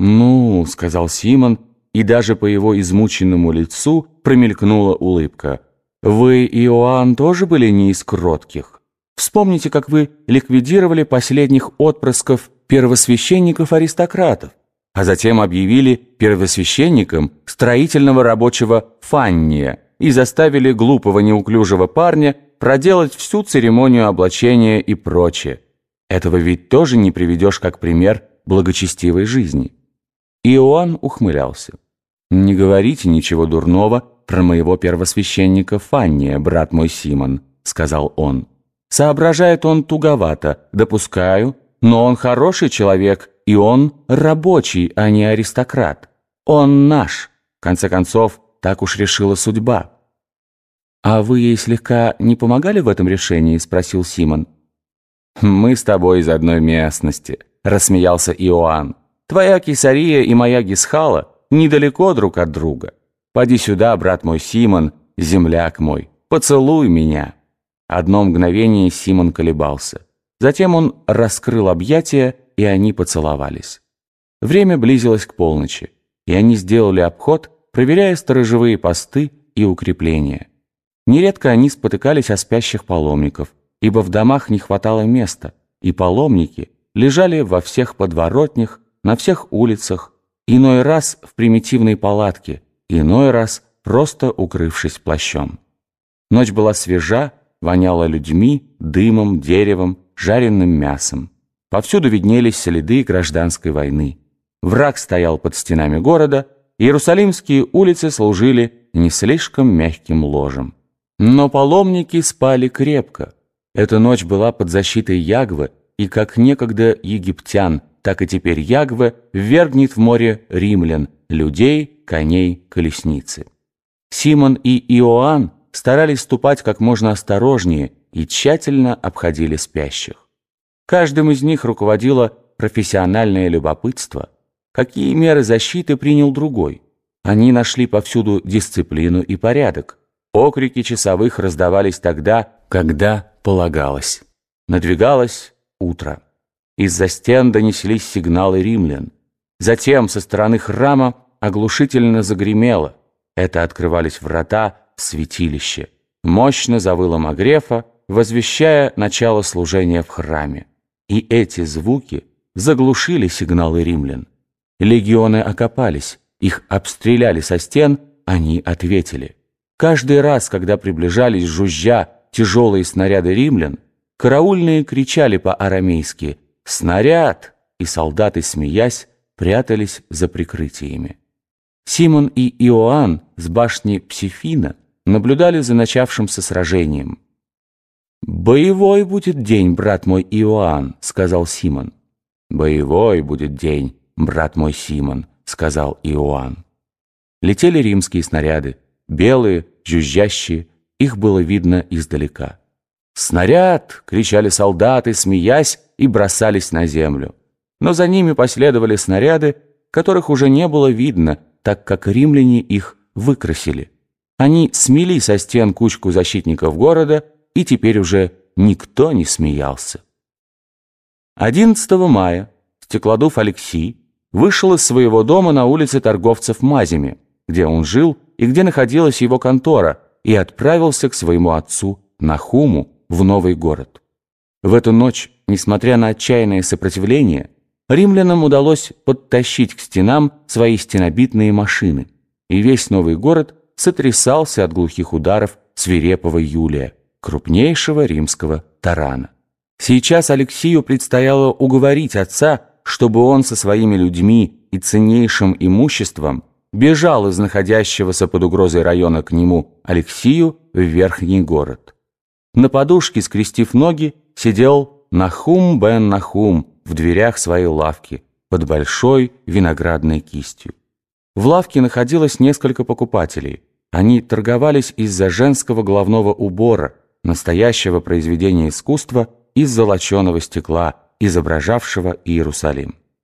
«Ну», — сказал Симон, и даже по его измученному лицу промелькнула улыбка. «Вы, Иоанн, тоже были не из кротких? Вспомните, как вы ликвидировали последних отпрысков первосвященников-аристократов, а затем объявили первосвященником строительного рабочего Фанния и заставили глупого неуклюжего парня проделать всю церемонию облачения и прочее. Этого ведь тоже не приведешь как пример благочестивой жизни». Иоанн ухмылялся. «Не говорите ничего дурного про моего первосвященника Фанния, брат мой Симон», — сказал он. «Соображает он туговато, допускаю, но он хороший человек, и он рабочий, а не аристократ. Он наш. В конце концов, так уж решила судьба». «А вы ей слегка не помогали в этом решении?» — спросил Симон. «Мы с тобой из одной местности», — рассмеялся Иоанн. Твоя Кесария и моя Гисхала недалеко друг от друга. Поди сюда, брат мой Симон, земляк мой, поцелуй меня». Одно мгновение Симон колебался. Затем он раскрыл объятия, и они поцеловались. Время близилось к полночи, и они сделали обход, проверяя сторожевые посты и укрепления. Нередко они спотыкались о спящих паломников, ибо в домах не хватало места, и паломники лежали во всех подворотнях, на всех улицах, иной раз в примитивной палатке, иной раз просто укрывшись плащом. Ночь была свежа, воняла людьми, дымом, деревом, жареным мясом. Повсюду виднелись следы гражданской войны. Враг стоял под стенами города, Иерусалимские улицы служили не слишком мягким ложем. Но паломники спали крепко. Эта ночь была под защитой Ягвы, и как некогда египтян – так и теперь Ягве ввергнет в море римлян, людей, коней, колесницы. Симон и Иоанн старались ступать как можно осторожнее и тщательно обходили спящих. Каждым из них руководило профессиональное любопытство. Какие меры защиты принял другой? Они нашли повсюду дисциплину и порядок. Окрики часовых раздавались тогда, когда полагалось. Надвигалось утро. Из-за стен донеслись сигналы римлян. Затем со стороны храма оглушительно загремело. Это открывались врата в святилище. Мощно завыла Магрефа, возвещая начало служения в храме. И эти звуки заглушили сигналы римлян. Легионы окопались, их обстреляли со стен, они ответили. Каждый раз, когда приближались жужжа тяжелые снаряды римлян, караульные кричали по-арамейски – «Снаряд!» и солдаты, смеясь, прятались за прикрытиями. Симон и Иоанн с башни Псифина наблюдали за начавшимся сражением. «Боевой будет день, брат мой Иоанн», — сказал Симон. «Боевой будет день, брат мой Симон», — сказал Иоанн. Летели римские снаряды, белые, жужжащие, их было видно издалека. «Снаряд!» — кричали солдаты, смеясь, и бросались на землю. Но за ними последовали снаряды, которых уже не было видно, так как римляне их выкрасили. Они смели со стен кучку защитников города, и теперь уже никто не смеялся. 11 мая стеклодув Алексей вышел из своего дома на улице торговцев Мазями, где он жил и где находилась его контора, и отправился к своему отцу Нахуму в новый город. В эту ночь Несмотря на отчаянное сопротивление, римлянам удалось подтащить к стенам свои стенобитные машины, и весь новый город сотрясался от глухих ударов свирепого Юлия, крупнейшего римского тарана. Сейчас Алексию предстояло уговорить отца, чтобы он со своими людьми и ценнейшим имуществом бежал из находящегося под угрозой района к нему Алексию в верхний город. На подушке, скрестив ноги, сидел Нахум бен Нахум в дверях своей лавки под большой виноградной кистью. В лавке находилось несколько покупателей. Они торговались из-за женского головного убора, настоящего произведения искусства из золоченого стекла, изображавшего Иерусалим.